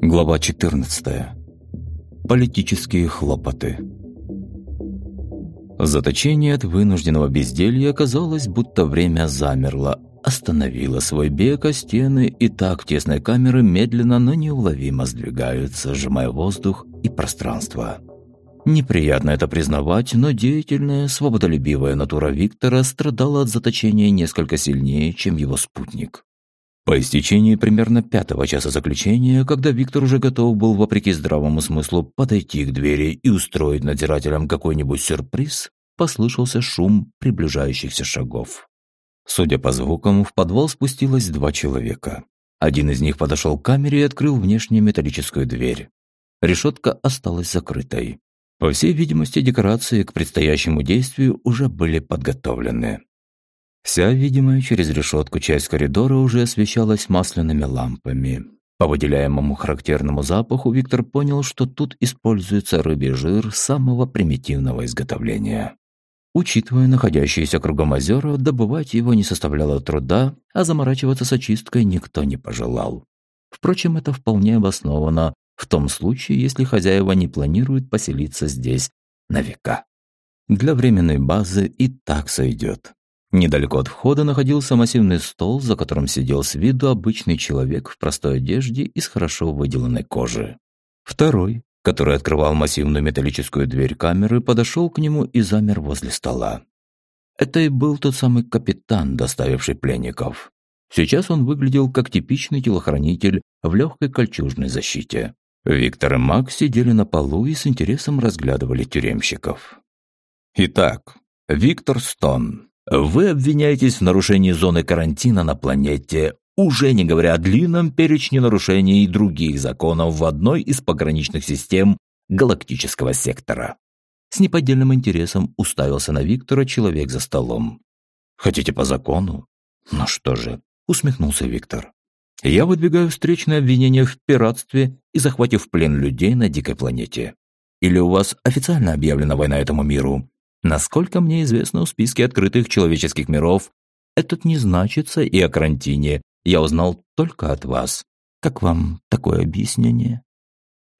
Глава 14. Политические хлопоты. Заточение от вынужденного безделья казалось, будто время замерло, остановило свой бег, а стены и так тесной камеры медленно, но неуловимо сдвигаются, сжимая воздух и пространство. Неприятно это признавать, но деятельная, свободолюбивая натура Виктора страдала от заточения несколько сильнее, чем его спутник. По истечении примерно пятого часа заключения, когда Виктор уже готов был, вопреки здравому смыслу, подойти к двери и устроить надзирателям какой-нибудь сюрприз, послышался шум приближающихся шагов. Судя по звукам, в подвал спустилось два человека. Один из них подошел к камере и открыл внешнюю металлическую дверь. Решетка осталась закрытой. По всей видимости, декорации к предстоящему действию уже были подготовлены. Вся видимая через решетку часть коридора уже освещалась масляными лампами. По выделяемому характерному запаху Виктор понял, что тут используется рыбий жир самого примитивного изготовления. Учитывая находящиеся кругом озера, добывать его не составляло труда, а заморачиваться с очисткой никто не пожелал. Впрочем, это вполне обосновано, в том случае, если хозяева не планируют поселиться здесь на века. Для временной базы и так сойдет. Недалеко от входа находился массивный стол, за которым сидел с виду обычный человек в простой одежде из хорошо выделанной кожи. Второй, который открывал массивную металлическую дверь камеры, подошел к нему и замер возле стола. Это и был тот самый капитан, доставивший пленников. Сейчас он выглядел как типичный телохранитель в легкой кольчужной защите. Виктор и Мак сидели на полу и с интересом разглядывали тюремщиков. «Итак, Виктор Стон, вы обвиняетесь в нарушении зоны карантина на планете, уже не говоря о длинном перечне нарушений других законов в одной из пограничных систем галактического сектора». С неподдельным интересом уставился на Виктора человек за столом. «Хотите по закону?» «Ну что же», — усмехнулся Виктор. Я выдвигаю встречное обвинение в пиратстве и захвате в плен людей на дикой планете. Или у вас официально объявлена война этому миру? Насколько мне известно, в списке открытых человеческих миров этот не значится, и о карантине я узнал только от вас. Как вам такое объяснение?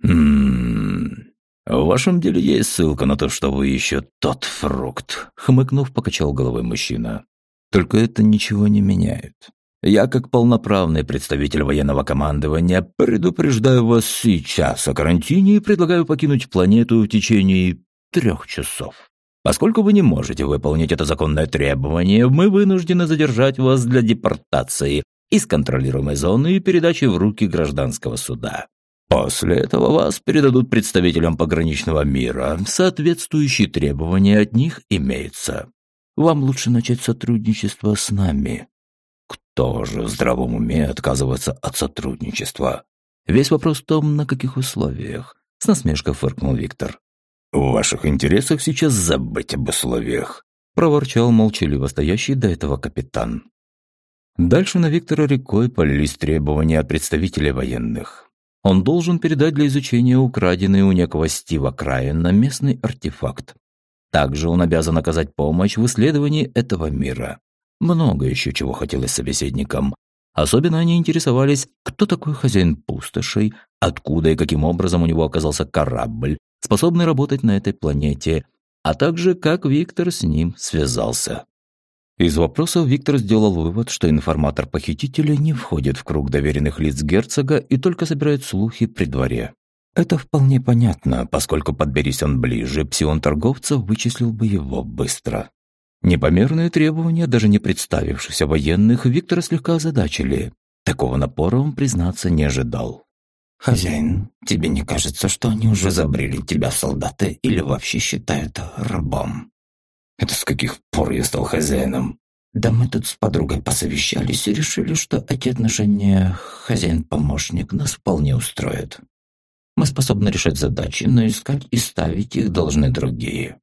«Ммм... В вашем деле есть ссылка на то, что вы еще тот фрукт», — хмыкнув, покачал головой мужчина. «Только это ничего не меняет. Я, как полноправный представитель военного командования, предупреждаю вас сейчас о карантине и предлагаю покинуть планету в течение трех часов. Поскольку вы не можете выполнить это законное требование, мы вынуждены задержать вас для депортации из контролируемой зоны и передачи в руки гражданского суда. После этого вас передадут представителям пограничного мира. Соответствующие требования от них имеются. Вам лучше начать сотрудничество с нами, тоже в здравом уме отказываться от сотрудничества. Весь вопрос в том, на каких условиях. С насмешкой фыркнул Виктор. «В ваших интересах сейчас забыть об условиях», проворчал молчаливо стоящий до этого капитан. Дальше на Виктора рекой полились требования от представителей военных. Он должен передать для изучения украденный у некого Стива Крайена местный артефакт. Также он обязан оказать помощь в исследовании этого мира. Много еще чего хотелось собеседникам. Особенно они интересовались, кто такой хозяин пустошей, откуда и каким образом у него оказался корабль, способный работать на этой планете, а также как Виктор с ним связался. Из вопросов Виктор сделал вывод, что информатор похитителя не входит в круг доверенных лиц герцога и только собирает слухи при дворе. Это вполне понятно, поскольку подберись он ближе, псион торговца вычислил бы его быстро. Непомерные требования даже не представившихся военных Виктора слегка озадачили. Такого напора он, признаться, не ожидал. «Хозяин, тебе не кажется, что они уже забрили тебя солдаты или вообще считают рабом?» «Это с каких пор я стал хозяином?» «Да мы тут с подругой посовещались и решили, что эти отношения хозяин-помощник нас вполне устроят. Мы способны решать задачи, но искать и ставить их должны другие.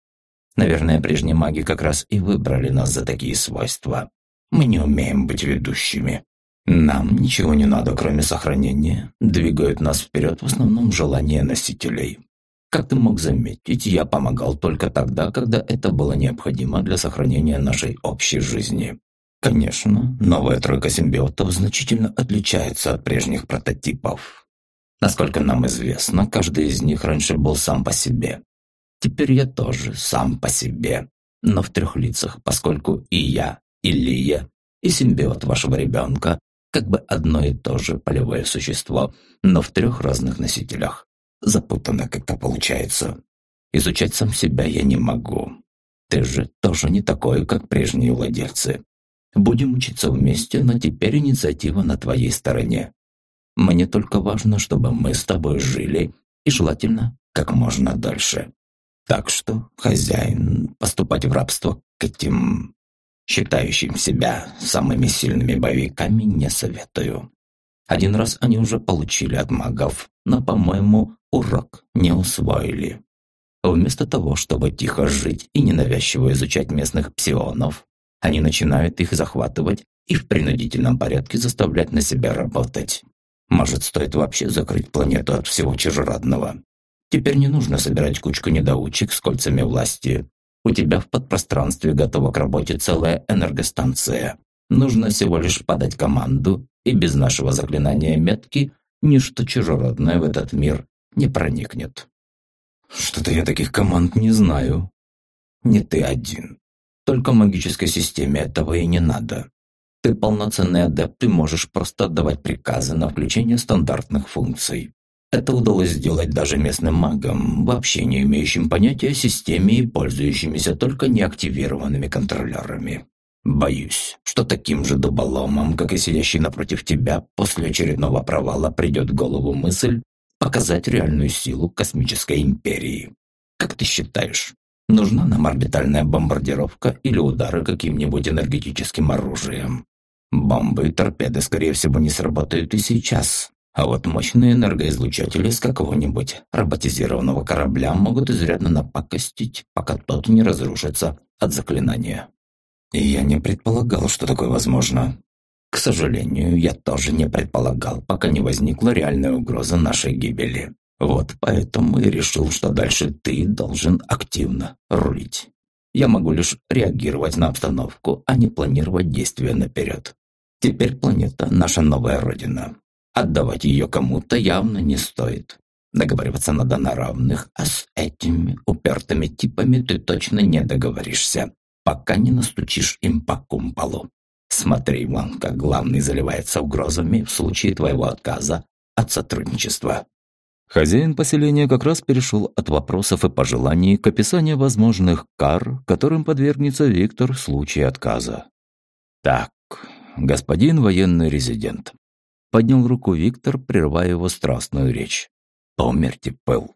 Наверное, прежние маги как раз и выбрали нас за такие свойства. Мы не умеем быть ведущими. Нам ничего не надо, кроме сохранения. Двигают нас вперед в основном желания носителей. Как ты мог заметить, я помогал только тогда, когда это было необходимо для сохранения нашей общей жизни. Конечно, новая тройка симбиотов значительно отличается от прежних прототипов. Насколько нам известно, каждый из них раньше был сам по себе. Теперь я тоже сам по себе, но в трех лицах, поскольку и я, и Лия, и симбиот вашего ребенка как бы одно и то же полевое существо, но в трех разных носителях. Запутанно как-то получается. Изучать сам себя я не могу. Ты же тоже не такой, как прежние владельцы. Будем учиться вместе, но теперь инициатива на твоей стороне. Мне только важно, чтобы мы с тобой жили, и желательно как можно дальше. Так что, хозяин, поступать в рабство к этим, считающим себя самыми сильными боевиками, не советую. Один раз они уже получили от магов, но, по-моему, урок не усвоили. Вместо того, чтобы тихо жить и ненавязчиво изучать местных псионов, они начинают их захватывать и в принудительном порядке заставлять на себя работать. Может, стоит вообще закрыть планету от всего чужеродного? Теперь не нужно собирать кучку недоучек с кольцами власти. У тебя в подпространстве готова к работе целая энергостанция. Нужно всего лишь подать команду, и без нашего заклинания метки ничто чужеродное в этот мир не проникнет. Что-то я таких команд не знаю. Не ты один. Только магической системе этого и не надо. Ты полноценный адепт и можешь просто отдавать приказы на включение стандартных функций. Это удалось сделать даже местным магам, вообще не имеющим понятия о системе и пользующимися только неактивированными контролерами. Боюсь, что таким же дуболомом, как и сидящий напротив тебя, после очередного провала придет в голову мысль показать реальную силу космической империи. Как ты считаешь, нужна нам орбитальная бомбардировка или удары каким-нибудь энергетическим оружием? Бомбы и торпеды, скорее всего, не сработают и сейчас, а вот мощные энергоизлучатели с какого-нибудь роботизированного корабля могут изрядно напакостить, пока тот не разрушится от заклинания. И я не предполагал, что такое возможно. К сожалению, я тоже не предполагал, пока не возникла реальная угроза нашей гибели. Вот поэтому и решил, что дальше ты должен активно рулить. Я могу лишь реагировать на обстановку, а не планировать действия наперед. Теперь планета – наша новая родина. Отдавать ее кому-то явно не стоит. Договариваться надо на равных, а с этими упертыми типами ты точно не договоришься, пока не настучишь им по кумполу. Смотри, вон, как главный заливается угрозами в случае твоего отказа от сотрудничества. Хозяин поселения как раз перешел от вопросов и пожеланий к описанию возможных кар, которым подвергнется Виктор в случае отказа. Так, господин военный резидент, Поднял руку Виктор, прерывая его страстную речь. «Померьте пыл.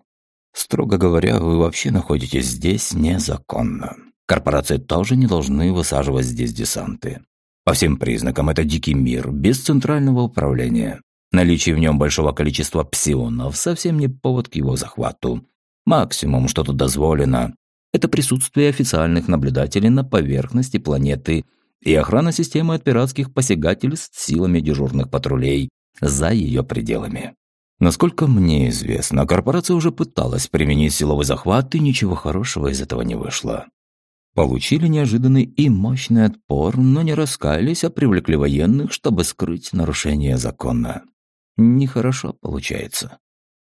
Строго говоря, вы вообще находитесь здесь незаконно. Корпорации тоже не должны высаживать здесь десанты. По всем признакам это дикий мир, без центрального управления. Наличие в нем большого количества псионов совсем не повод к его захвату. Максимум, что тут дозволено, это присутствие официальных наблюдателей на поверхности планеты и охрана системы от пиратских посягательств силами дежурных патрулей за ее пределами. Насколько мне известно, корпорация уже пыталась применить силовой захват, и ничего хорошего из этого не вышло. Получили неожиданный и мощный отпор, но не раскаялись, а привлекли военных, чтобы скрыть нарушение закона. Нехорошо получается.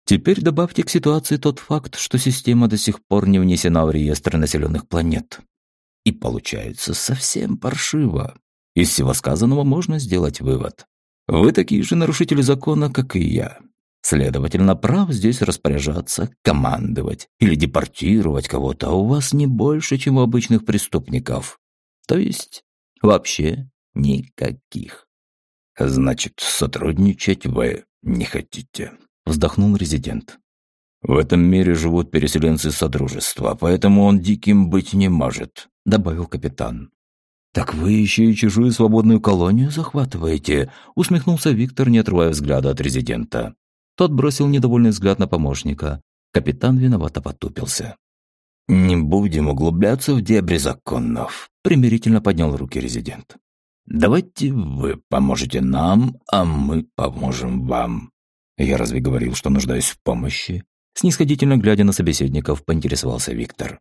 Теперь добавьте к ситуации тот факт, что система до сих пор не внесена в реестр населенных планет. И получается совсем паршиво. Из всего сказанного можно сделать вывод. Вы такие же нарушители закона, как и я. Следовательно, прав здесь распоряжаться, командовать или депортировать кого-то у вас не больше, чем у обычных преступников. То есть вообще никаких. Значит, сотрудничать вы не хотите, вздохнул резидент. В этом мире живут переселенцы Содружества, поэтому он диким быть не может. — добавил капитан. «Так вы еще и чужую свободную колонию захватываете?» — усмехнулся Виктор, не отрывая взгляда от резидента. Тот бросил недовольный взгляд на помощника. Капитан виновато потупился. «Не будем углубляться в дебри законов», — примирительно поднял руки резидент. «Давайте вы поможете нам, а мы поможем вам. Я разве говорил, что нуждаюсь в помощи? Снисходительно глядя на собеседников, поинтересовался Виктор.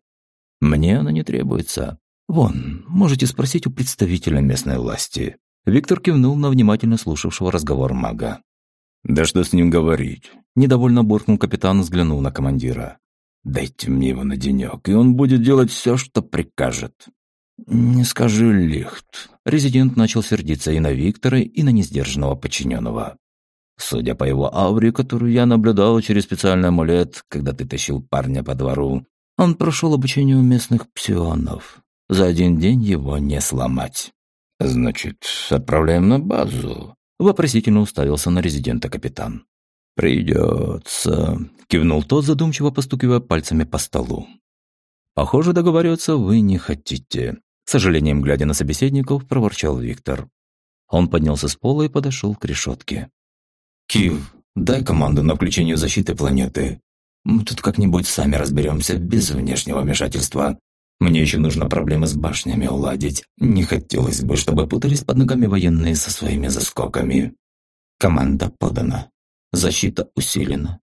«Мне она не требуется. Вон, можете спросить у представителя местной власти». Виктор кивнул на внимательно слушавшего разговор мага. «Да что с ним говорить?» Недовольно буркнул капитан, взглянул на командира. «Дайте мне его на денек, и он будет делать все, что прикажет». «Не скажи, Лихт». Резидент начал сердиться и на Виктора, и на несдержанного подчиненного. Судя по его ауре, которую я наблюдал через специальный амулет, когда ты тащил парня по двору, он прошел обучение у местных псионов. За один день его не сломать. «Значит, отправляем на базу?» Вопросительно уставился на резидента капитан. «Придется», — кивнул тот, задумчиво постукивая пальцами по столу. «Похоже, договариваться вы не хотите», — с сожалением глядя на собеседников, проворчал Виктор. Он поднялся с пола и подошел к решетке. «Киев, дай команду на включение защиты планеты. Мы тут как-нибудь сами разберемся без внешнего вмешательства. Мне еще нужно проблемы с башнями уладить. Не хотелось бы, чтобы путались под ногами военные со своими заскоками. Команда подана. Защита усилена.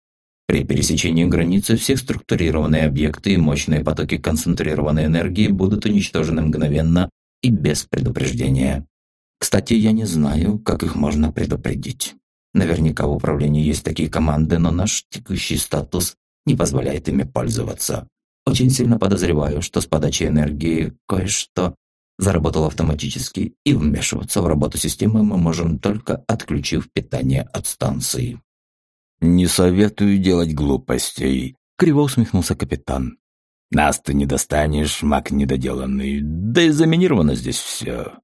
При пересечении границы все структурированные объекты и мощные потоки концентрированной энергии будут уничтожены мгновенно и без предупреждения. Кстати, я не знаю, как их можно предупредить. Наверняка в управлении есть такие команды, но наш текущий статус не позволяет ими пользоваться. Очень сильно подозреваю, что с подачей энергии кое-что заработало автоматически, и вмешиваться в работу системы мы можем только отключив питание от станции. «Не советую делать глупостей», — криво усмехнулся капитан. «Нас ты не достанешь, маг недоделанный, да и заминировано здесь все.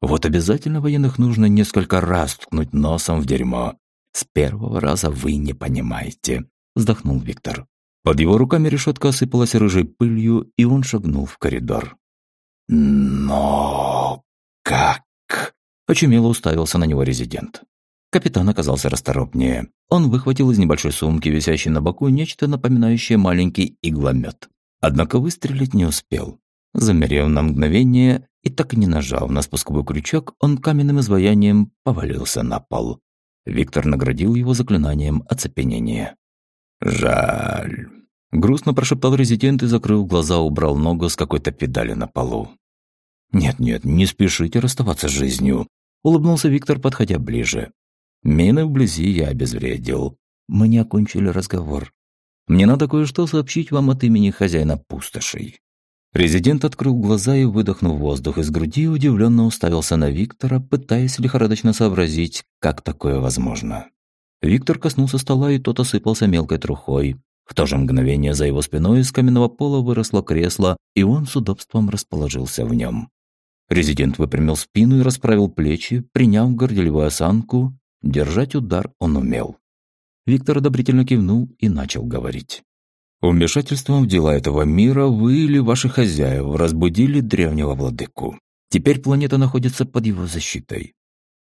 Вот обязательно военных нужно несколько раз ткнуть носом в дерьмо. С первого раза вы не понимаете», — вздохнул Виктор. Под его руками решетка осыпалась рыжей пылью, и он шагнул в коридор. «Но как?» — очумело уставился на него резидент. Капитан оказался расторопнее. Он выхватил из небольшой сумки, висящей на боку, нечто напоминающее маленький игломет. Однако выстрелить не успел. Замерев на мгновение и так не нажав на спусковой крючок, он каменным изваянием повалился на пол. Виктор наградил его заклинанием оцепенения. «Жаль». Грустно прошептал резидент и, закрыл глаза, убрал ногу с какой-то педали на полу. «Нет-нет, не спешите расставаться с жизнью», — улыбнулся Виктор, подходя ближе. «Мины вблизи я обезвредил. Мы не окончили разговор. Мне надо кое-что сообщить вам от имени хозяина пустошей». Резидент открыл глаза и, выдохнув воздух из груди, удивленно уставился на Виктора, пытаясь лихорадочно сообразить, как такое возможно. Виктор коснулся стола, и тот осыпался мелкой трухой. В то же мгновение за его спиной из каменного пола выросло кресло, и он с удобством расположился в нем. Резидент выпрямил спину и расправил плечи, приняв горделивую осанку. Держать удар он умел. Виктор одобрительно кивнул и начал говорить. Вмешательством в дела этого мира вы или ваши хозяева разбудили древнего владыку. Теперь планета находится под его защитой.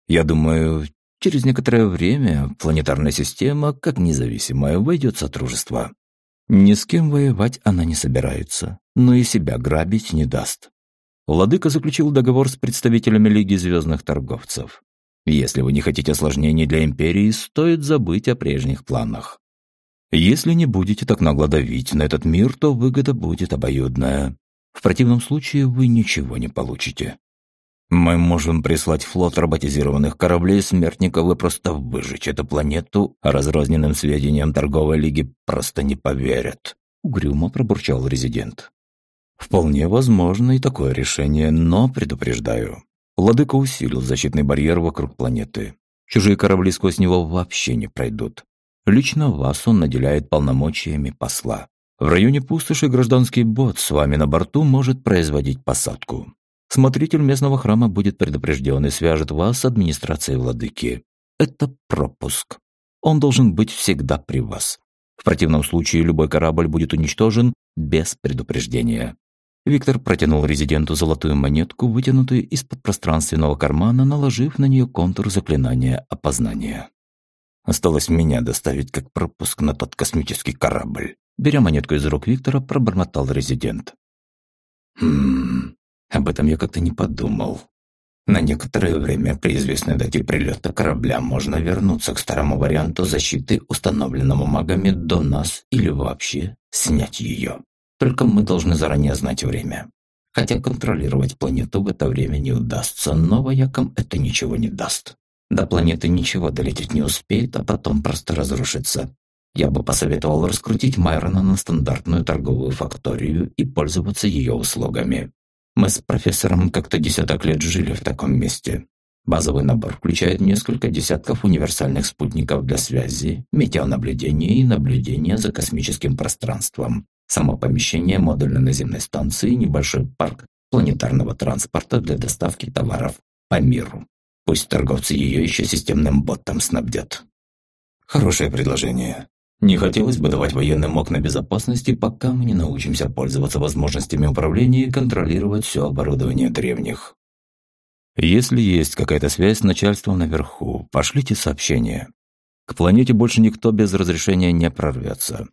Я думаю, Через некоторое время планетарная система, как независимая, войдет в сотрудничество. Ни с кем воевать она не собирается, но и себя грабить не даст. Владыка заключил договор с представителями Лиги Звездных Торговцев. Если вы не хотите осложнений для Империи, стоит забыть о прежних планах. Если не будете так нагло давить на этот мир, то выгода будет обоюдная. В противном случае вы ничего не получите. Мы можем прислать флот роботизированных кораблей смертников и просто выжечь эту планету, а разрозненным сведениям торговой лиги просто не поверят», — угрюмо пробурчал резидент. «Вполне возможно и такое решение, но предупреждаю. Владыка усилил защитный барьер вокруг планеты. Чужие корабли сквозь него вообще не пройдут. Лично вас он наделяет полномочиями посла. В районе пустоши гражданский бот с вами на борту может производить посадку. Смотритель местного храма будет предупрежден и свяжет вас с администрацией владыки. Это пропуск. Он должен быть всегда при вас. В противном случае любой корабль будет уничтожен без предупреждения. Виктор протянул резиденту золотую монетку, вытянутую из-под пространственного кармана, наложив на нее контур заклинания опознания. Осталось меня доставить как пропуск на тот космический корабль. Беря монетку из рук Виктора, пробормотал резидент. «Хм, об этом я как-то не подумал. На некоторое время при известной дате прилета корабля можно вернуться к старому варианту защиты, установленному магами до нас, или вообще снять ее. Только мы должны заранее знать время. Хотя контролировать планету в это время не удастся, но воякам это ничего не даст. До планеты ничего долететь не успеет, а потом просто разрушится. Я бы посоветовал раскрутить Майрона на стандартную торговую факторию и пользоваться ее услугами. Мы с профессором как-то десяток лет жили в таком месте. Базовый набор включает несколько десятков универсальных спутников для связи, метеонаблюдения и наблюдения за космическим пространством. Само помещение модульной наземной станции, небольшой парк планетарного транспорта для доставки товаров по миру. Пусть торговцы ее еще системным ботом снабдят. Хорошее предложение. Не хотелось бы давать военным окна безопасности, пока мы не научимся пользоваться возможностями управления и контролировать все оборудование древних. Если есть какая-то связь с начальством наверху, пошлите сообщение. К планете больше никто без разрешения не прорвется.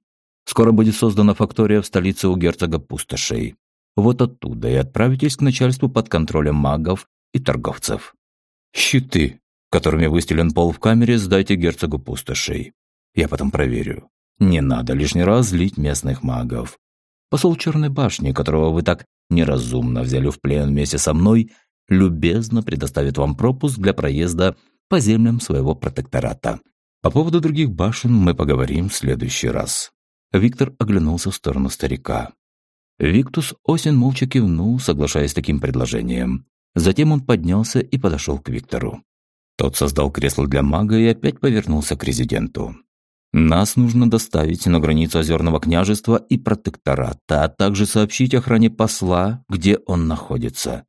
Скоро будет создана фактория в столице у герцога пустошей. Вот оттуда и отправитесь к начальству под контролем магов и торговцев. Щиты, которыми выстелен пол в камере, сдайте герцогу пустошей. Я потом проверю. Не надо лишний раз злить местных магов. Посол Черной башни, которого вы так неразумно взяли в плен вместе со мной, любезно предоставит вам пропуск для проезда по землям своего протектората. По поводу других башен мы поговорим в следующий раз. Виктор оглянулся в сторону старика. Виктус Осин молча кивнул, соглашаясь с таким предложением. Затем он поднялся и подошел к Виктору. Тот создал кресло для мага и опять повернулся к резиденту. Нас нужно доставить на границу Озерного княжества и протектората, а также сообщить охране посла, где он находится.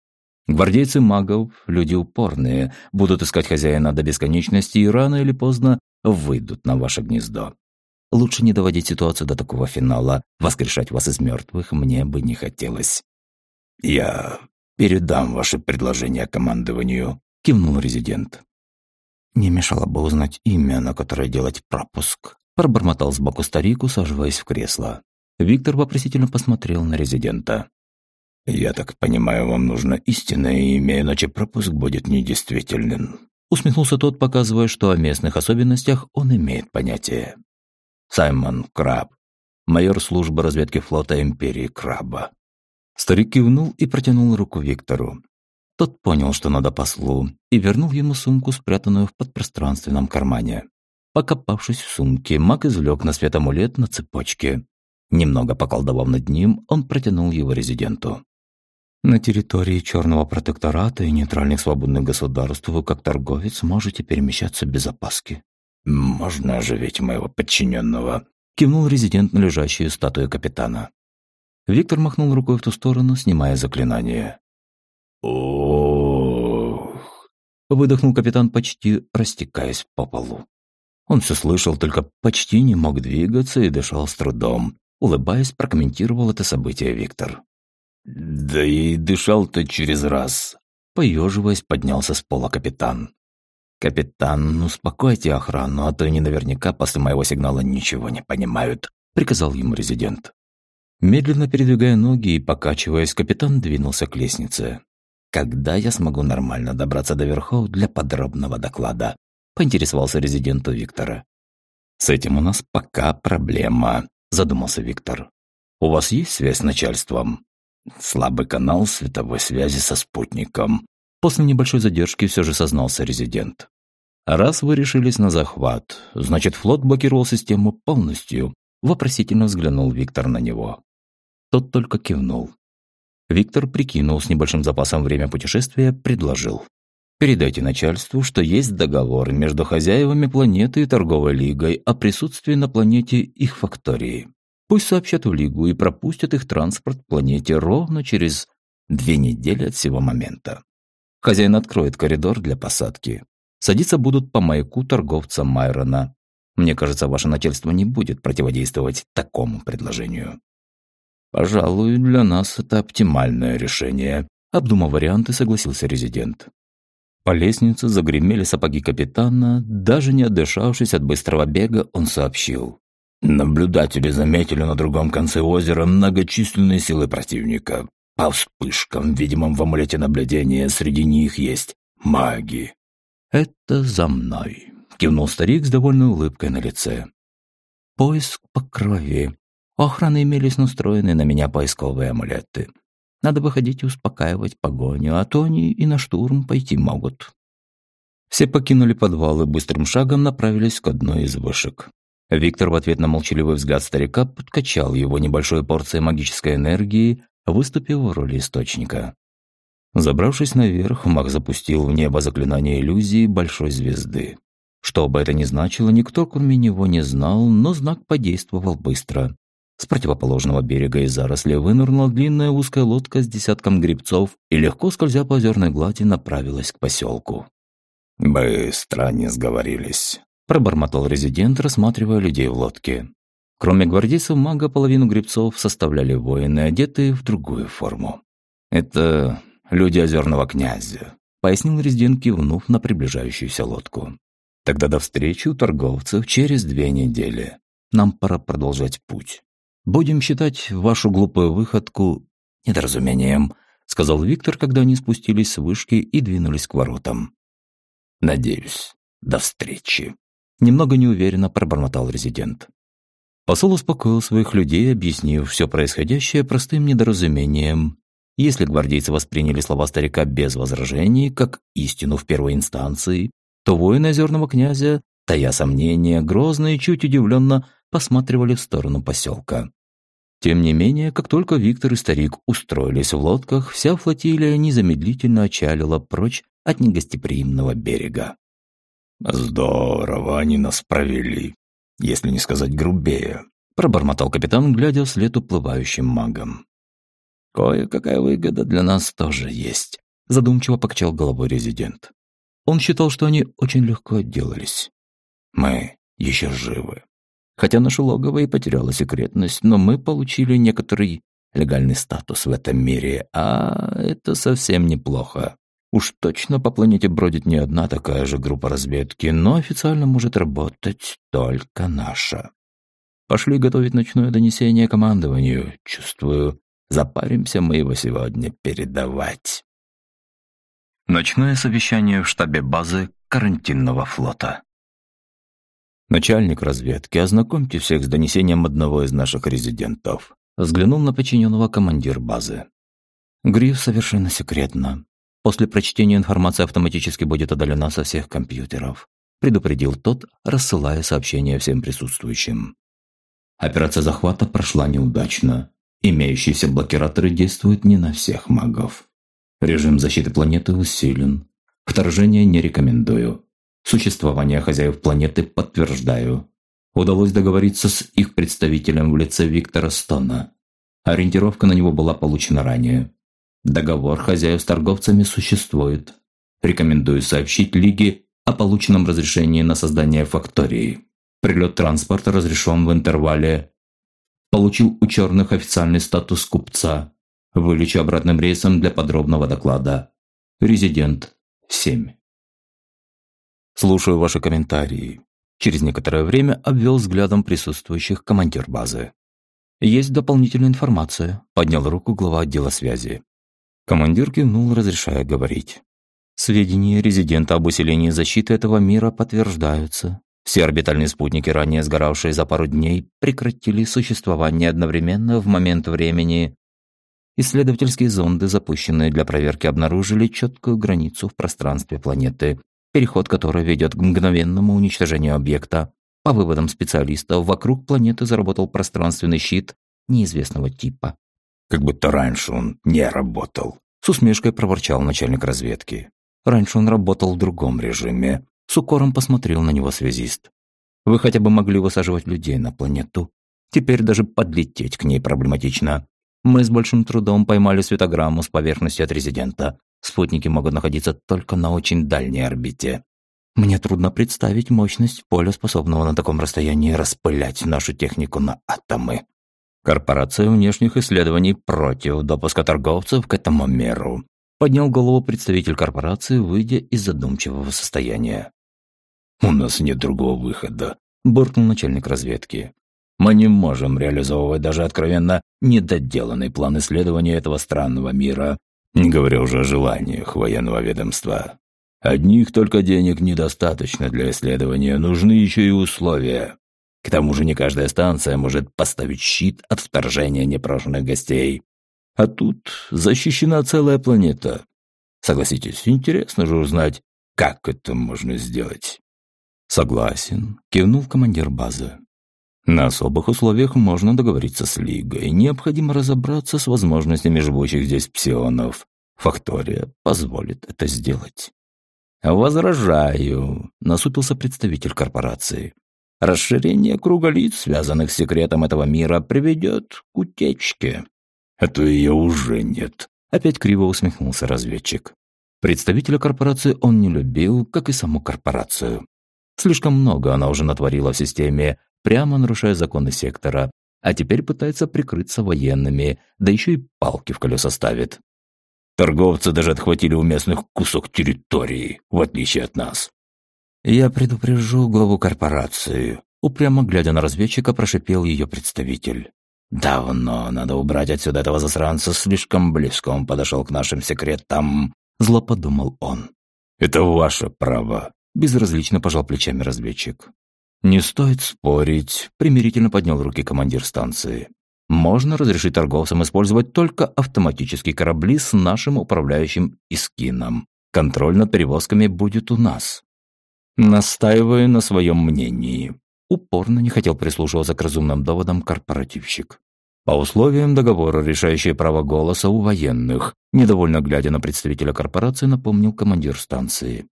Гвардейцы магов, люди упорные, будут искать хозяина до бесконечности и рано или поздно выйдут на ваше гнездо. Лучше не доводить ситуацию до такого финала. Воскрешать вас из мертвых мне бы не хотелось. «Я передам ваше предложение командованию», – кивнул резидент. «Не мешало бы узнать имя, на которое делать пропуск», – пробормотал сбоку старик, усаживаясь в кресло. Виктор вопросительно посмотрел на резидента. «Я так понимаю, вам нужно истинное имя, иначе пропуск будет недействителен», – усмехнулся тот, показывая, что о местных особенностях он имеет понятие. «Саймон Краб, майор службы разведки флота Империи Краба». Старик кивнул и протянул руку Виктору. Тот понял, что надо послу, и вернул ему сумку, спрятанную в подпространственном кармане. Покопавшись в сумке, маг извлек на свет амулет на цепочке. Немного поколдовав над ним, он протянул его резиденту. На территории Черного протектората и нейтральных свободных государств вы, как торговец, можете перемещаться без опаски. «Можно оживить моего подчиненного», — кивнул резидент на лежащую статую капитана. Виктор махнул рукой в ту сторону, снимая заклинание. «Ох!» – выдохнул капитан, почти растекаясь по полу. Он все слышал, только почти не мог двигаться и дышал с трудом. Улыбаясь, прокомментировал это событие Виктор. «Да и дышал-то через раз!» Поеживаясь, поднялся с пола капитан. «Капитан, успокойте охрану, а то они наверняка после моего сигнала ничего не понимают», — приказал ему резидент. Медленно передвигая ноги и покачиваясь, капитан двинулся к лестнице. Когда я смогу нормально добраться до верхов для подробного доклада? Поинтересовался резиденту Виктора. С этим у нас пока проблема, задумался Виктор. У вас есть связь с начальством? Слабый канал световой связи со спутником. После небольшой задержки все же сознался резидент. Раз вы решились на захват, значит флот блокировал систему полностью. Вопросительно взглянул Виктор на него. Тот только кивнул. Виктор прикинул с небольшим запасом время путешествия, предложил. Передайте начальству, что есть договор между хозяевами планеты и торговой лигой о присутствии на планете их фактории. Пусть сообщат в лигу и пропустят их транспорт к планете ровно через две недели от сего момента. Хозяин откроет коридор для посадки. Садиться будут по маяку торговца Майрона. Мне кажется, ваше начальство не будет противодействовать такому предложению. «Пожалуй, для нас это оптимальное решение», – обдумав варианты, согласился резидент. По лестнице загремели сапоги капитана, даже не отдышавшись от быстрого бега, он сообщил. Наблюдатели заметили на другом конце озера многочисленные силы противника. По вспышкам, видимым в амулете наблюдения, среди них есть маги». «Это за мной», — кивнул старик с довольной улыбкой на лице. «Поиск по крови. У охраны имелись настроенные на меня поисковые амулеты. Надо выходить и успокаивать погоню, а то они и на штурм пойти могут». Все покинули подвал и быстрым шагом направились к одной из вышек. Виктор в ответ на молчаливый взгляд старика подкачал его небольшой порцией магической энергии, выступив в роли источника. Забравшись наверх, маг запустил в небо заклинание иллюзии большой звезды. Что бы это ни значило, никто кроме него не знал, но знак подействовал быстро. С противоположного берега из заросли вынырнула длинная узкая лодка с десятком грибцов и легко скользя по озерной глади направилась к поселку. «Быстро не сговорились», пробормотал резидент, рассматривая людей в лодке. Кроме гвардейцев мага, половину гребцов составляли воины, одетые в другую форму. «Это люди озерного князя», — пояснил резидент, кивнув на приближающуюся лодку. «Тогда до встречи у торговцев через две недели. Нам пора продолжать путь. Будем считать вашу глупую выходку недоразумением», — сказал Виктор, когда они спустились с вышки и двинулись к воротам. «Надеюсь, до встречи». Немного неуверенно пробормотал резидент. Посол успокоил своих людей, объяснив все происходящее простым недоразумением. Если гвардейцы восприняли слова старика без возражений, как истину в первой инстанции, то воины озерного князя, тая сомнения, грозно и чуть удивленно посматривали в сторону поселка. Тем не менее, как только Виктор и старик устроились в лодках, вся флотилия незамедлительно отчалила прочь от негостеприимного берега. «Здорово они нас провели, если не сказать грубее», пробормотал капитан, глядя вслед уплывающим магам. «Кое-какая выгода для нас тоже есть», задумчиво покачал головой резидент. Он считал, что они очень легко отделались. «Мы еще живы. Хотя наше логово и потеряло секретность, но мы получили некоторый легальный статус в этом мире, а это совсем неплохо. Уж точно по планете бродит не одна такая же группа разведки, но официально может работать только наша. Пошли готовить ночное донесение командованию. Чувствую, запаримся мы его сегодня передавать. Ночное совещание в штабе базы карантинного флота. Начальник разведки, ознакомьте всех с донесением одного из наших резидентов. Взглянул на подчиненного командир базы. Гриф совершенно секретно. После прочтения информация автоматически будет удалена со всех компьютеров», предупредил тот, рассылая сообщение всем присутствующим. Операция захвата прошла неудачно. Имеющиеся блокираторы действуют не на всех магов. Режим защиты планеты усилен. Вторжение не рекомендую. Существование хозяев планеты подтверждаю. Удалось договориться с их представителем в лице Виктора Стона. Ориентировка на него была получена ранее. Договор хозяев с торговцами существует. Рекомендую сообщить Лиге о полученном разрешении на создание фактории. Прилет транспорта разрешен в интервале. Получил у черных официальный статус купца. Вылечу обратным рейсом для подробного доклада. Резидент 7. Слушаю ваши комментарии. Через некоторое время обвел взглядом присутствующих командир базы. Есть дополнительная информация, поднял руку глава отдела связи. Командир кивнул, разрешая говорить. Сведения резидента об усилении защиты этого мира подтверждаются. Все орбитальные спутники, ранее сгоравшие за пару дней, прекратили существование одновременно в момент времени. Исследовательские зонды, запущенные для проверки, обнаружили четкую границу в пространстве планеты, переход которой ведет к мгновенному уничтожению объекта. По выводам специалистов, вокруг планеты заработал пространственный щит неизвестного типа. Как будто раньше он не работал. С усмешкой проворчал начальник разведки. Раньше он работал в другом режиме. С укором посмотрел на него связист. Вы хотя бы могли высаживать людей на планету. Теперь даже подлететь к ней проблематично. Мы с большим трудом поймали светограмму с поверхности от резидента. Спутники могут находиться только на очень дальней орбите. Мне трудно представить мощность поля, способного на таком расстоянии распылять нашу технику на атомы. Корпорация внешних исследований против допуска торговцев к этому миру. Поднял голову представитель корпорации, выйдя из задумчивого состояния. «У нас нет другого выхода», – буркнул начальник разведки. «Мы не можем реализовывать даже откровенно недоделанный план исследования этого странного мира, не говоря уже о желаниях военного ведомства. Одних только денег недостаточно для исследования, нужны еще и условия. К тому же не каждая станция может поставить щит от вторжения непрошенных гостей. А тут защищена целая планета. Согласитесь, интересно же узнать, как это можно сделать. Согласен, кивнул командир базы. На особых условиях можно договориться с Лигой. Необходимо разобраться с возможностями живущих здесь псионов. Фактория позволит это сделать. «Возражаю», — насупился представитель корпорации. «Расширение круга лиц, связанных с секретом этого мира, приведет к утечке». «А то ее уже нет», — опять криво усмехнулся разведчик. Представителя корпорации он не любил, как и саму корпорацию. Слишком много она уже натворила в системе, прямо нарушая законы сектора, а теперь пытается прикрыться военными, да еще и палки в колеса ставит. Торговцы даже отхватили у местных кусок территории, в отличие от нас. Я предупрежу главу корпорации. Упрямо глядя на разведчика, прошипел ее представитель. «Давно надо убрать отсюда этого засранца, слишком близко он подошел к нашим секретам», — зло подумал он. «Это ваше право», — безразлично пожал плечами разведчик. «Не стоит спорить», — примирительно поднял руки командир станции. «Можно разрешить торговцам использовать только автоматические корабли с нашим управляющим Искином. Контроль над перевозками будет у нас». Настаивая на своем мнении, упорно не хотел прислушиваться к разумным доводам корпоративщик. По условиям договора, решающее право голоса у военных, недовольно глядя на представителя корпорации, напомнил командир станции.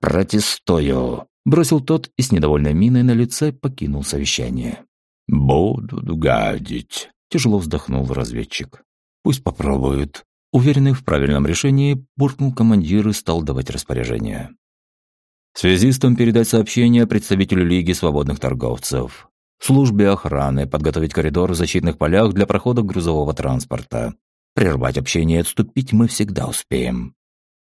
«Протестую!» – бросил тот и с недовольной миной на лице покинул совещание. «Будут гадить», – тяжело вздохнул разведчик. «Пусть попробуют». Уверенный в правильном решении, буркнул командир и стал давать распоряжение. Связистам передать сообщение представителю Лиги свободных торговцев. Службе охраны подготовить коридор в защитных полях для прохода грузового транспорта. Прервать общение и отступить мы всегда успеем.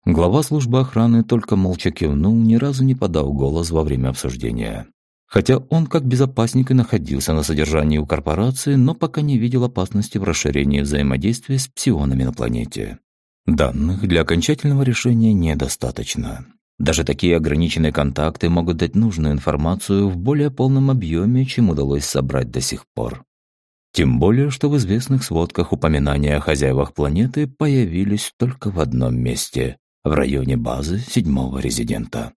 Глава службы охраны только молча кивнул, ни разу не подал голос во время обсуждения. Хотя он как безопасник и находился на содержании у корпорации, но пока не видел опасности в расширении взаимодействия с псионами на планете. Данных для окончательного решения недостаточно. Даже такие ограниченные контакты могут дать нужную информацию в более полном объеме, чем удалось собрать до сих пор. Тем более, что в известных сводках упоминания о хозяевах планеты появились только в одном месте – в районе базы седьмого резидента.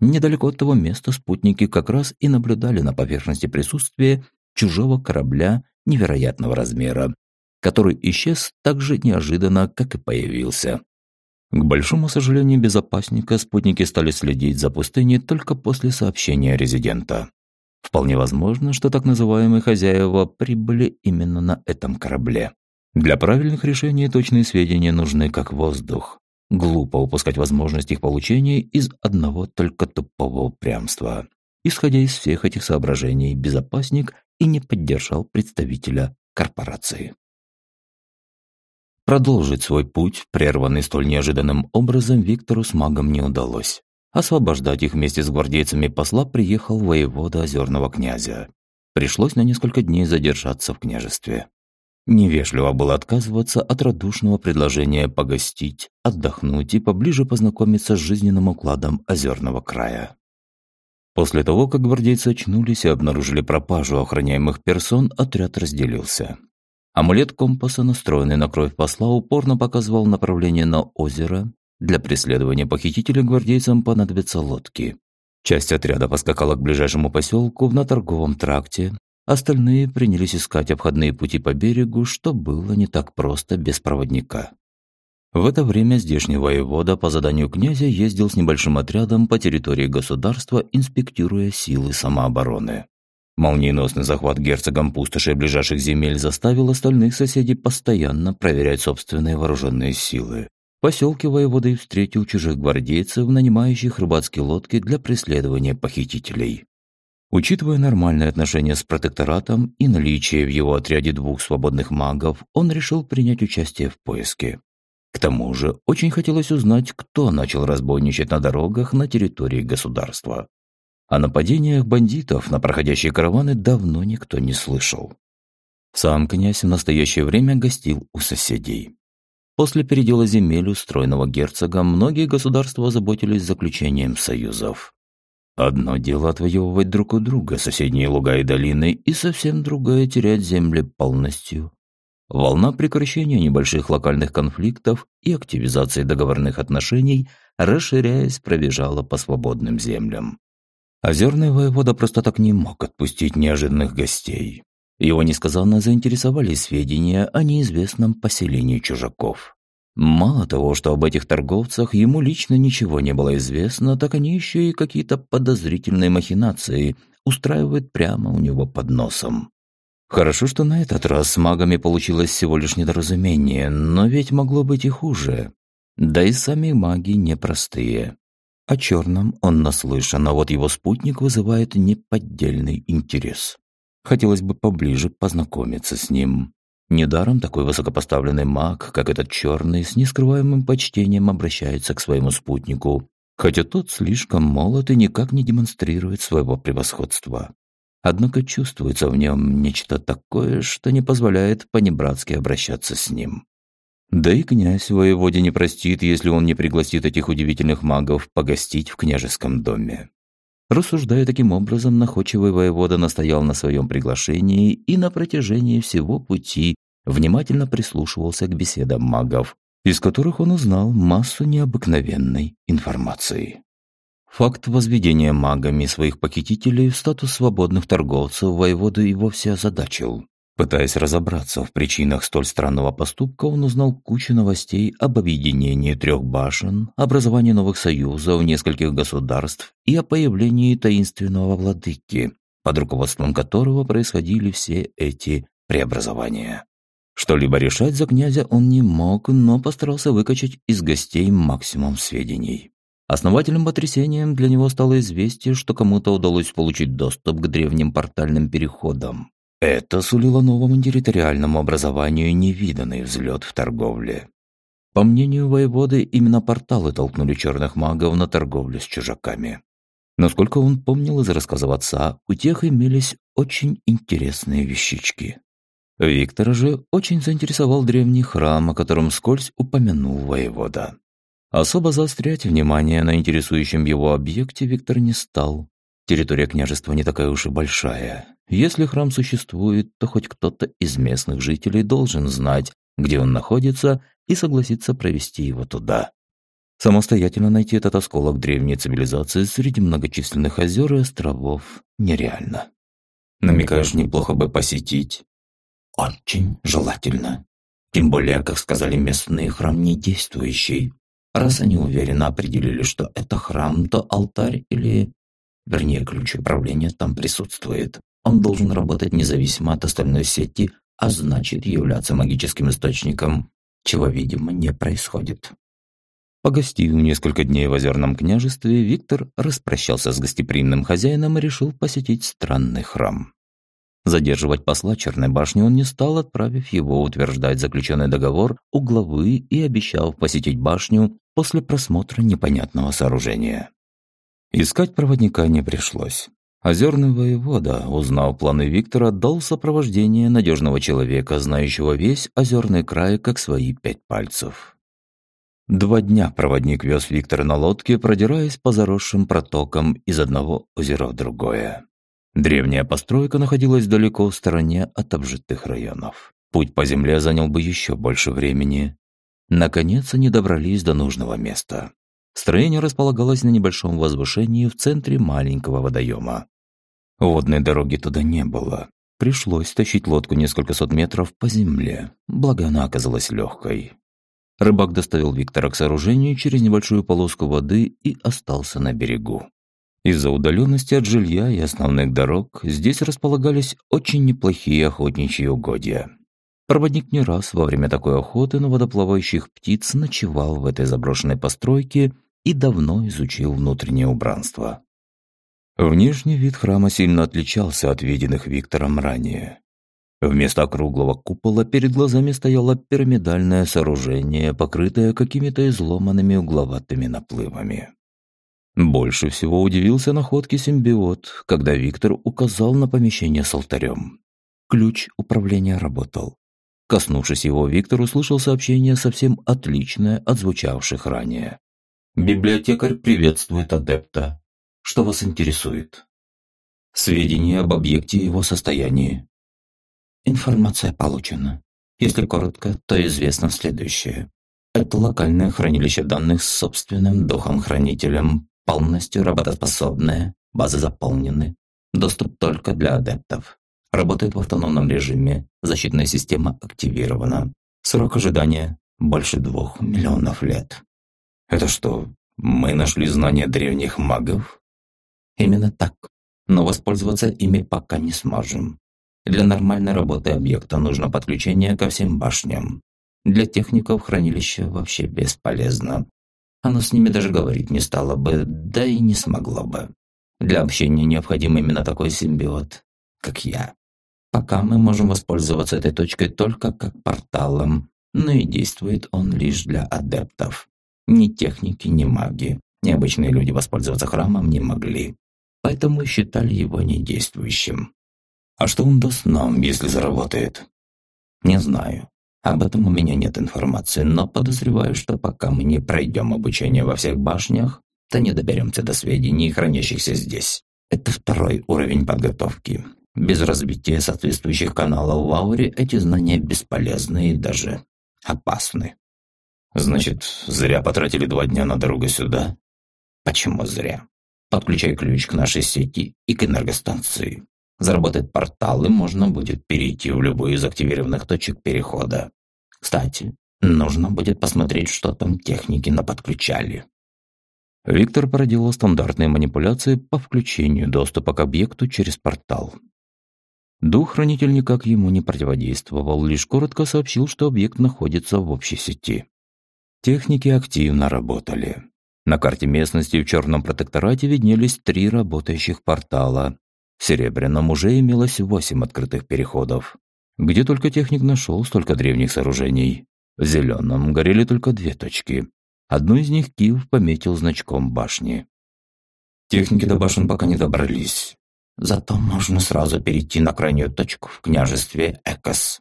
Недалеко от того места спутники как раз и наблюдали на поверхности присутствие чужого корабля невероятного размера, который исчез так же неожиданно, как и появился. К большому сожалению безопасника, спутники стали следить за пустыней только после сообщения резидента. Вполне возможно, что так называемые хозяева прибыли именно на этом корабле. Для правильных решений точные сведения нужны как воздух. Глупо упускать возможность их получения из одного только тупого упрямства. Исходя из всех этих соображений, безопасник и не поддержал представителя корпорации. Продолжить свой путь, прерванный столь неожиданным образом, Виктору с магом не удалось. Освобождать их вместе с гвардейцами посла приехал воевода озерного князя. Пришлось на несколько дней задержаться в княжестве. Невежливо было отказываться от радушного предложения погостить, отдохнуть и поближе познакомиться с жизненным укладом озерного края. После того, как гвардейцы очнулись и обнаружили пропажу охраняемых персон, отряд разделился. Амулет компаса, настроенный на кровь посла, упорно показывал направление на озеро. Для преследования похитителя гвардейцам понадобятся лодки. Часть отряда поскакала к ближайшему поселку на торговом тракте. Остальные принялись искать обходные пути по берегу, что было не так просто без проводника. В это время здешний воевода по заданию князя ездил с небольшим отрядом по территории государства, инспектируя силы самообороны. Молниеносный захват герцогом пустоши ближайших земель заставил остальных соседей постоянно проверять собственные вооруженные силы. В поселке воеводы встретил чужих гвардейцев, нанимающих рыбацкие лодки для преследования похитителей. Учитывая нормальные отношения с протекторатом и наличие в его отряде двух свободных магов, он решил принять участие в поиске. К тому же, очень хотелось узнать, кто начал разбойничать на дорогах на территории государства. О нападениях бандитов на проходящие караваны давно никто не слышал. Сам князь в настоящее время гостил у соседей. После передела земель, устроенного герцогом, многие государства озаботились заключением союзов. Одно дело отвоевывать друг у друга соседние луга и долины, и совсем другое – терять земли полностью. Волна прекращения небольших локальных конфликтов и активизации договорных отношений, расширяясь, пробежала по свободным землям. Озерный воевода просто так не мог отпустить неожиданных гостей. Его несказанно заинтересовали сведения о неизвестном поселении чужаков. Мало того, что об этих торговцах ему лично ничего не было известно, так они еще и какие-то подозрительные махинации устраивают прямо у него под носом. Хорошо, что на этот раз с магами получилось всего лишь недоразумение, но ведь могло быть и хуже. Да и сами маги непростые. О черном он наслышан, а вот его спутник вызывает неподдельный интерес. Хотелось бы поближе познакомиться с ним. Недаром такой высокопоставленный маг, как этот черный, с нескрываемым почтением обращается к своему спутнику, хотя тот слишком молод и никак не демонстрирует своего превосходства. Однако чувствуется в нем нечто такое, что не позволяет понебратски обращаться с ним. Да и князь воеводе не простит, если он не пригласит этих удивительных магов погостить в княжеском доме. Рассуждая таким образом, находчивый воевода настоял на своем приглашении и на протяжении всего пути внимательно прислушивался к беседам магов, из которых он узнал массу необыкновенной информации. Факт возведения магами своих похитителей в статус свободных торговцев воеводу и вовсе озадачил. Пытаясь разобраться в причинах столь странного поступка, он узнал кучу новостей об объединении трех башен, образовании новых союзов нескольких государств и о появлении таинственного владыки, под руководством которого происходили все эти преобразования. Что-либо решать за князя он не мог, но постарался выкачать из гостей максимум сведений. Основательным потрясением для него стало известие, что кому-то удалось получить доступ к древним портальным переходам. Это сулило новому территориальному образованию невиданный взлет в торговле. По мнению воеводы, именно порталы толкнули черных магов на торговлю с чужаками. Насколько он помнил из рассказов отца, у тех имелись очень интересные вещички. Виктора же очень заинтересовал древний храм, о котором скользь упомянул воевода. Особо заострять внимание на интересующем его объекте Виктор не стал. Территория княжества не такая уж и большая. Если храм существует, то хоть кто-то из местных жителей должен знать, где он находится, и согласиться провести его туда. Самостоятельно найти этот осколок древней цивилизации среди многочисленных озер и островов нереально. Намекаешь, неплохо бы посетить? Очень желательно. Тем более, как сказали местные, храм не действующий. Раз они уверенно определили, что это храм, то алтарь или Вернее, ключ управления там присутствует. Он должен работать независимо от остальной сети, а значит являться магическим источником, чего, видимо, не происходит. Погостив несколько дней в Озерном княжестве, Виктор распрощался с гостеприимным хозяином и решил посетить странный храм. Задерживать посла Черной башни он не стал, отправив его утверждать заключенный договор у главы и обещав посетить башню после просмотра непонятного сооружения. Искать проводника не пришлось. Озерный воевода, узнав планы Виктора, дал сопровождение надежного человека, знающего весь озерный край как свои пять пальцев. Два дня проводник вез Виктора на лодке, продираясь по заросшим протокам из одного озера в другое. Древняя постройка находилась далеко в стороне от обжитых районов. Путь по земле занял бы еще больше времени. Наконец они добрались до нужного места. Строение располагалось на небольшом возвышении в центре маленького водоема. Водной дороги туда не было. Пришлось тащить лодку несколько сот метров по земле, благо она оказалась легкой. Рыбак доставил Виктора к сооружению через небольшую полоску воды и остался на берегу. Из-за удаленности от жилья и основных дорог здесь располагались очень неплохие охотничьи угодья. Проводник не раз во время такой охоты на водоплавающих птиц ночевал в этой заброшенной постройке и давно изучил внутреннее убранство. Внешний вид храма сильно отличался от виденных Виктором ранее. Вместо округлого купола перед глазами стояло пирамидальное сооружение, покрытое какими-то изломанными угловатыми наплывами. Больше всего удивился находке симбиот, когда Виктор указал на помещение с алтарем. Ключ управления работал. Коснувшись его, Виктор услышал сообщение совсем отличное от звучавших ранее. «Библиотекарь приветствует адепта. Что вас интересует?» «Сведения об объекте и его состоянии». «Информация получена. Если коротко, то известно следующее. Это локальное хранилище данных с собственным духом-хранителем, полностью работоспособное, базы заполнены, доступ только для адептов. Работает в автономном режиме, защитная система активирована. Срок ожидания – больше двух миллионов лет. Это что, мы нашли знания древних магов? Именно так. Но воспользоваться ими пока не сможем. Для нормальной работы объекта нужно подключение ко всем башням. Для техников хранилище вообще бесполезно. Оно с ними даже говорить не стало бы, да и не смогло бы. Для общения необходим именно такой симбиот, как я. Пока мы можем воспользоваться этой точкой только как порталом, но и действует он лишь для адептов. Ни техники, ни маги, ни обычные люди воспользоваться храмом не могли. Поэтому считали его недействующим. А что он даст нам, если заработает? Не знаю. Об этом у меня нет информации, но подозреваю, что пока мы не пройдем обучение во всех башнях, то не доберемся до сведений, хранящихся здесь. Это второй уровень подготовки. Без развития соответствующих каналов в ауре эти знания бесполезны и даже опасны. Значит, зря потратили два дня на дорогу сюда? Почему зря? Подключай ключ к нашей сети и к энергостанции. Заработать порталы можно будет перейти в любую из активированных точек перехода. Кстати, нужно будет посмотреть, что там техники наподключали. Виктор проделал стандартные манипуляции по включению доступа к объекту через портал. Дух-хранитель никак ему не противодействовал, лишь коротко сообщил, что объект находится в общей сети. Техники активно работали. На карте местности в Черном протекторате виднелись три работающих портала. В Серебряном уже имелось восемь открытых переходов. Где только техник нашел столько древних сооружений. В Зеленом горели только две точки. Одну из них Киев пометил значком башни. Техники до башен пока не добрались. Зато можно сразу перейти на крайнюю точку в княжестве Экос.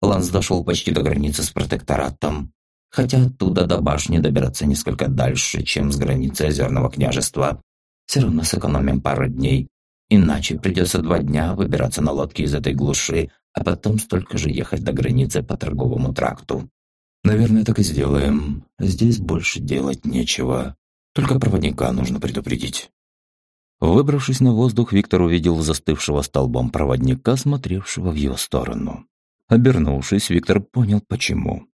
Ланс дошел почти до границы с протекторатом, хотя оттуда до башни добираться несколько дальше, чем с границы Озерного княжества. Все равно сэкономим пару дней, иначе придется два дня выбираться на лодке из этой глуши, а потом столько же ехать до границы по торговому тракту. Наверное, так и сделаем. Здесь больше делать нечего. Только проводника нужно предупредить. Выбравшись на воздух, Виктор увидел застывшего столбом проводника, смотревшего в его сторону. Обернувшись, Виктор понял, почему.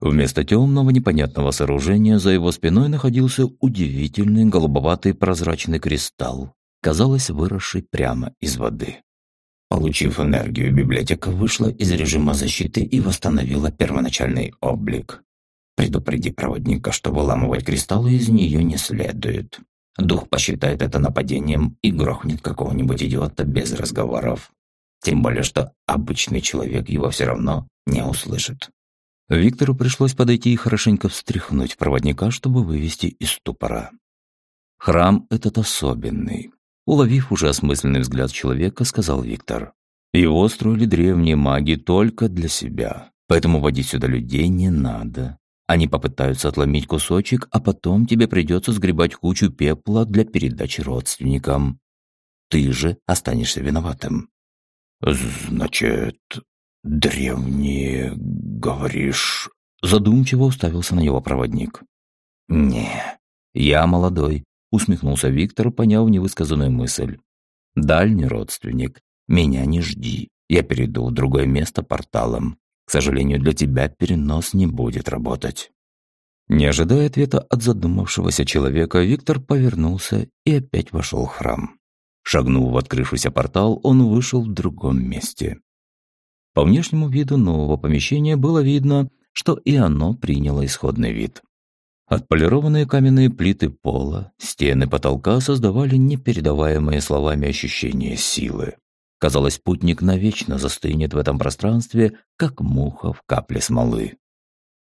Вместо темного непонятного сооружения за его спиной находился удивительный голубоватый прозрачный кристалл, казалось, выросший прямо из воды. Получив энергию, библиотека вышла из режима защиты и восстановила первоначальный облик. Предупреди проводника, что выламывать кристаллы из нее не следует. Дух посчитает это нападением и грохнет какого-нибудь идиота без разговоров. Тем более, что обычный человек его все равно не услышит. Виктору пришлось подойти и хорошенько встряхнуть проводника, чтобы вывести из ступора. Храм этот особенный. Уловив уже осмысленный взгляд человека, сказал Виктор. Его строили древние маги только для себя, поэтому водить сюда людей не надо. Они попытаются отломить кусочек, а потом тебе придется сгребать кучу пепла для передачи родственникам. Ты же останешься виноватым. «Значит, древние, говоришь?» Задумчиво уставился на него проводник. «Не, я молодой», усмехнулся Виктор, поняв невысказанную мысль. «Дальний родственник, меня не жди. Я перейду в другое место порталом. К сожалению, для тебя перенос не будет работать». Не ожидая ответа от задумавшегося человека, Виктор повернулся и опять вошел в храм. Шагнув в открывшийся портал, он вышел в другом месте. По внешнему виду нового помещения было видно, что и оно приняло исходный вид. Отполированные каменные плиты пола, стены потолка создавали непередаваемые словами ощущение силы. Казалось, путник навечно застынет в этом пространстве, как муха в капле смолы.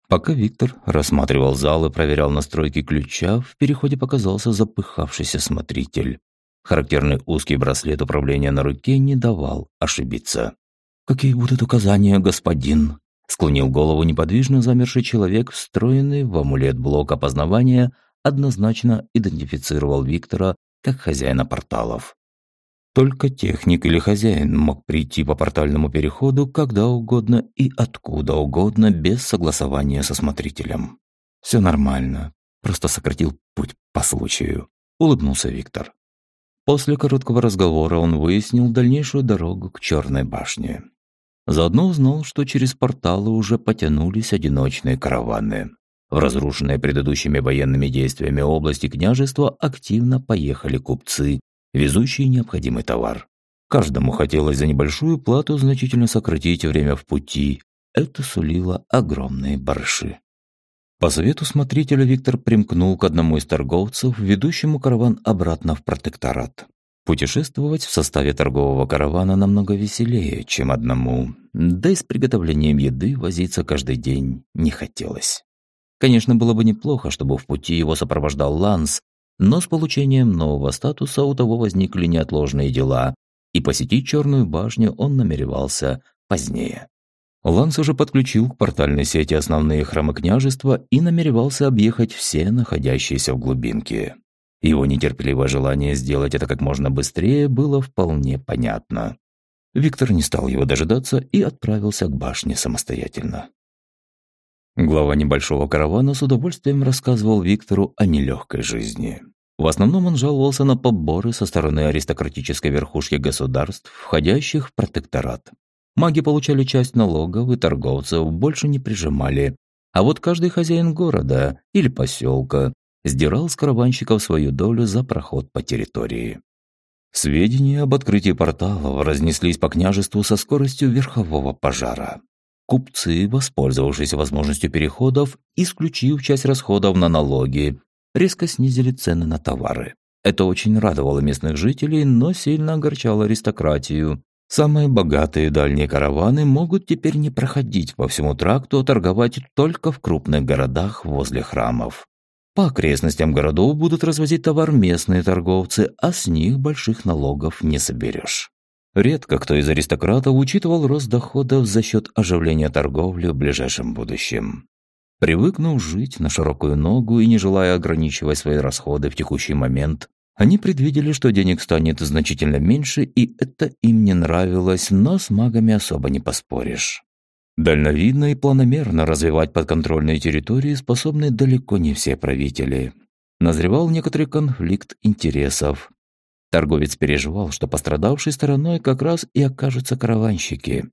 Пока Виктор рассматривал зал и проверял настройки ключа, в переходе показался запыхавшийся смотритель. Характерный узкий браслет управления на руке не давал ошибиться. «Какие будут указания, господин?» Склонил голову неподвижно замерший человек, встроенный в амулет блок опознавания, однозначно идентифицировал Виктора как хозяина порталов. Только техник или хозяин мог прийти по портальному переходу когда угодно и откуда угодно без согласования со смотрителем. «Все нормально, просто сократил путь по случаю», – улыбнулся Виктор. После короткого разговора он выяснил дальнейшую дорогу к Черной башне. Заодно узнал, что через порталы уже потянулись одиночные караваны. В разрушенные предыдущими военными действиями области княжества активно поехали купцы везущие необходимый товар. Каждому хотелось за небольшую плату значительно сократить время в пути. Это сулило огромные барыши. По совету смотрителя Виктор примкнул к одному из торговцев, ведущему караван обратно в протекторат. Путешествовать в составе торгового каравана намного веселее, чем одному, да и с приготовлением еды возиться каждый день не хотелось. Конечно, было бы неплохо, чтобы в пути его сопровождал Ланс, но с получением нового статуса у того возникли неотложные дела, и посетить Черную башню он намеревался позднее. Ланс уже подключил к портальной сети основные храмы княжества и намеревался объехать все находящиеся в глубинке. Его нетерпеливое желание сделать это как можно быстрее было вполне понятно. Виктор не стал его дожидаться и отправился к башне самостоятельно. Глава небольшого каравана с удовольствием рассказывал Виктору о нелегкой жизни. В основном он жаловался на поборы со стороны аристократической верхушки государств, входящих в протекторат. Маги получали часть налогов и торговцев больше не прижимали, а вот каждый хозяин города или поселка сдирал с караванщиков свою долю за проход по территории. Сведения об открытии порталов разнеслись по княжеству со скоростью верхового пожара. Купцы, воспользовавшись возможностью переходов, исключив часть расходов на налоги, резко снизили цены на товары. Это очень радовало местных жителей, но сильно огорчало аристократию. Самые богатые дальние караваны могут теперь не проходить по всему тракту, а торговать только в крупных городах возле храмов. По окрестностям городов будут развозить товар местные торговцы, а с них больших налогов не соберешь. Редко кто из аристократов учитывал рост доходов за счет оживления торговли в ближайшем будущем. Привыкнув жить на широкую ногу и не желая ограничивать свои расходы в текущий момент, они предвидели, что денег станет значительно меньше, и это им не нравилось, но с магами особо не поспоришь. Дальновидно и планомерно развивать подконтрольные территории способны далеко не все правители. Назревал некоторый конфликт интересов. Торговец переживал, что пострадавшей стороной как раз и окажутся караванщики.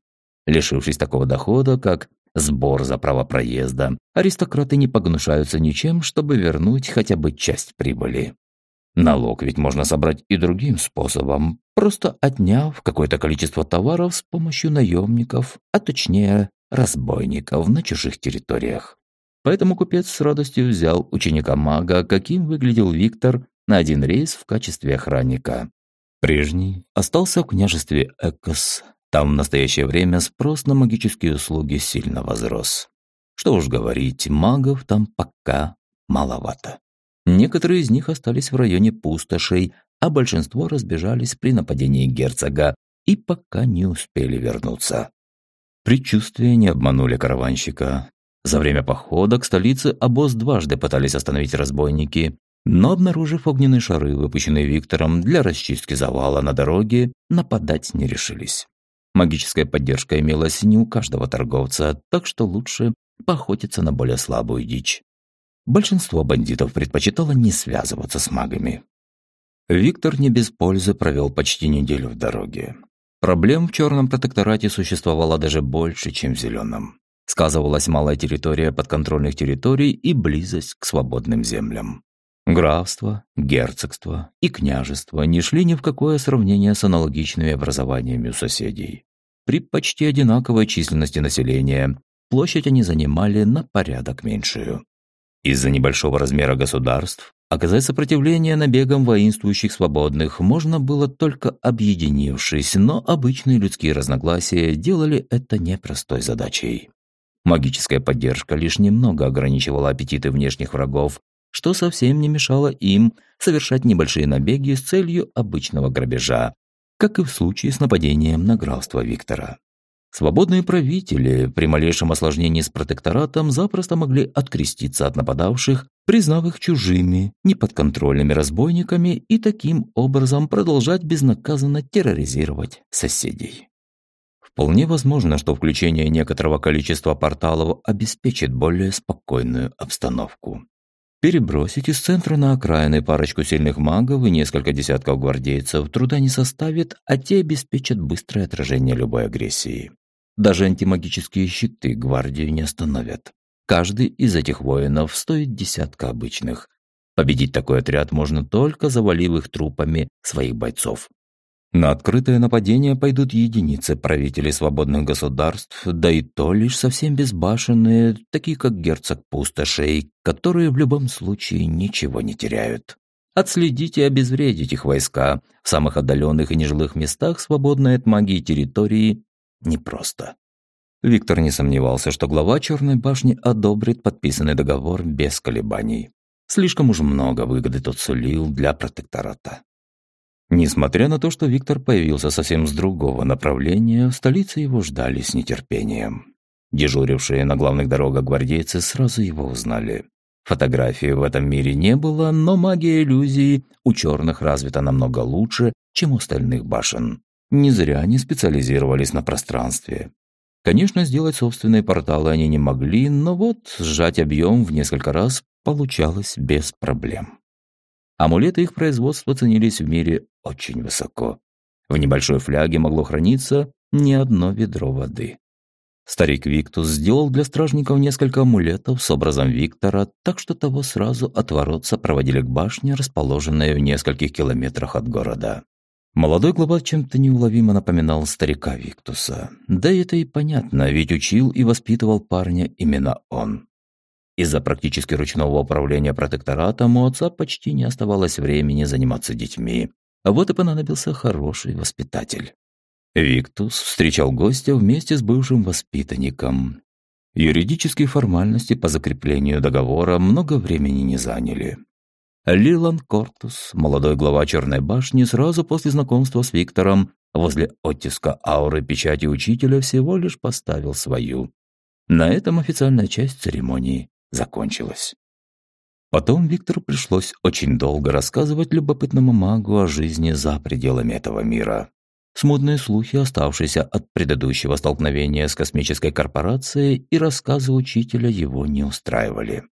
Лишившись такого дохода, как сбор за право проезда, аристократы не погнушаются ничем, чтобы вернуть хотя бы часть прибыли. Налог ведь можно собрать и другим способом, просто отняв какое-то количество товаров с помощью наемников, а точнее разбойников на чужих территориях. Поэтому купец с радостью взял ученика мага, каким выглядел Виктор, на один рейс в качестве охранника. Прежний остался в княжестве Экос, там в настоящее время спрос на магические услуги сильно возрос. Что уж говорить, магов там пока маловато. Некоторые из них остались в районе пустошей, а большинство разбежались при нападении герцога и пока не успели вернуться. Предчувствия не обманули караванщика. За время похода к столице обоз дважды пытались остановить разбойники, но, обнаружив огненные шары, выпущенные Виктором для расчистки завала на дороге, нападать не решились. Магическая поддержка имелась не у каждого торговца, так что лучше поохотиться на более слабую дичь. Большинство бандитов предпочитало не связываться с магами. Виктор не без пользы провел почти неделю в дороге. Проблем в черном протекторате существовало даже больше, чем в зеленом. Сказывалась малая территория подконтрольных территорий и близость к свободным землям. Графство, герцогство и княжество не шли ни в какое сравнение с аналогичными образованиями у соседей. При почти одинаковой численности населения площадь они занимали на порядок меньшую. Из-за небольшого размера государств оказать сопротивление набегам воинствующих свободных можно было только объединившись, но обычные людские разногласия делали это непростой задачей. Магическая поддержка лишь немного ограничивала аппетиты внешних врагов, что совсем не мешало им совершать небольшие набеги с целью обычного грабежа, как и в случае с нападением на графство Виктора. Свободные правители при малейшем осложнении с протекторатом запросто могли откреститься от нападавших, признав их чужими, неподконтрольными разбойниками и таким образом продолжать безнаказанно терроризировать соседей. Вполне возможно, что включение некоторого количества порталов обеспечит более спокойную обстановку. Перебросить из центра на окраины парочку сильных магов и несколько десятков гвардейцев труда не составит, а те обеспечат быстрое отражение любой агрессии. Даже антимагические щиты гвардию не остановят. Каждый из этих воинов стоит десятка обычных. Победить такой отряд можно только завалив их трупами своих бойцов. На открытое нападение пойдут единицы правителей свободных государств, да и то лишь совсем безбашенные, такие как герцог пустошей, которые в любом случае ничего не теряют. Отследить и обезвредить их войска в самых отдаленных и нежилых местах, свободной от магии территории, непросто. Виктор не сомневался, что глава Черной башни одобрит подписанный договор без колебаний. Слишком уж много выгоды тот сулил для протектората. Несмотря на то, что Виктор появился совсем с другого направления, в столице его ждали с нетерпением. Дежурившие на главных дорогах гвардейцы сразу его узнали. Фотографии в этом мире не было, но магия иллюзии у черных развита намного лучше, чем у остальных башен. Не зря они специализировались на пространстве. Конечно, сделать собственные порталы они не могли, но вот сжать объем в несколько раз получалось без проблем. Амулеты их производства ценились в мире очень высоко. В небольшой фляге могло храниться не одно ведро воды. Старик Виктус сделал для стражников несколько амулетов с образом Виктора, так что того сразу от ворот сопроводили к башне, расположенной в нескольких километрах от города. Молодой глава чем-то неуловимо напоминал старика Виктуса. Да это и понятно, ведь учил и воспитывал парня именно он. Из-за практически ручного управления протекторатом у отца почти не оставалось времени заниматься детьми. А вот и понадобился хороший воспитатель. Виктус встречал гостя вместе с бывшим воспитанником. Юридические формальности по закреплению договора много времени не заняли. Лилан Кортус, молодой глава Черной башни, сразу после знакомства с Виктором возле оттиска ауры печати учителя всего лишь поставил свою. На этом официальная часть церемонии закончилась. Потом Виктору пришлось очень долго рассказывать любопытному магу о жизни за пределами этого мира. Смутные слухи, оставшиеся от предыдущего столкновения с космической корпорацией, и рассказы учителя его не устраивали.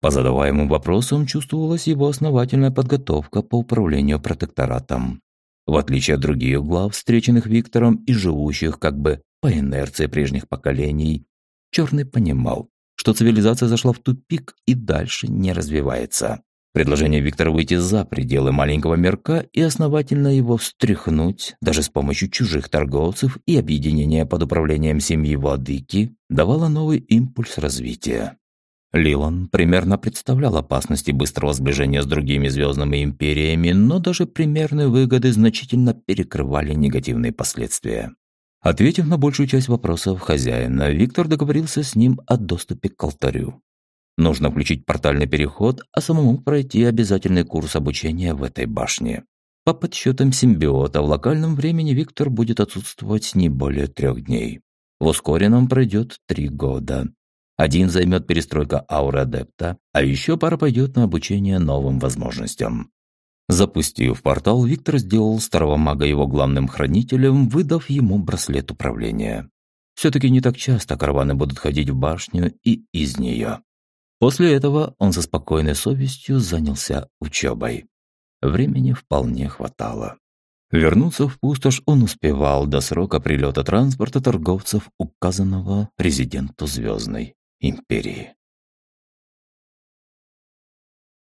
По задаваемым вопросам чувствовалась его основательная подготовка по управлению протекторатом. В отличие от других глав, встреченных Виктором и живущих как бы по инерции прежних поколений, Черный понимал, что цивилизация зашла в тупик и дальше не развивается. Предложение Виктора выйти за пределы маленького мирка и основательно его встряхнуть, даже с помощью чужих торговцев и объединения под управлением семьи Владыки, давало новый импульс развития. Лилан примерно представлял опасности быстрого сближения с другими звездными империями, но даже примерные выгоды значительно перекрывали негативные последствия. Ответив на большую часть вопросов хозяина, Виктор договорился с ним о доступе к алтарю. Нужно включить портальный переход, а самому пройти обязательный курс обучения в этой башне. По подсчетам симбиота, в локальном времени Виктор будет отсутствовать не более трех дней. В ускоренном пройдет три года. Один займет перестройка ауры адепта, а еще пара пойдет на обучение новым возможностям. Запустив портал, Виктор сделал старого мага его главным хранителем, выдав ему браслет управления. Все-таки не так часто караваны будут ходить в башню и из нее. После этого он со спокойной совестью занялся учебой. Времени вполне хватало. Вернуться в пустошь он успевал до срока прилета транспорта торговцев, указанного президенту Звездной империи.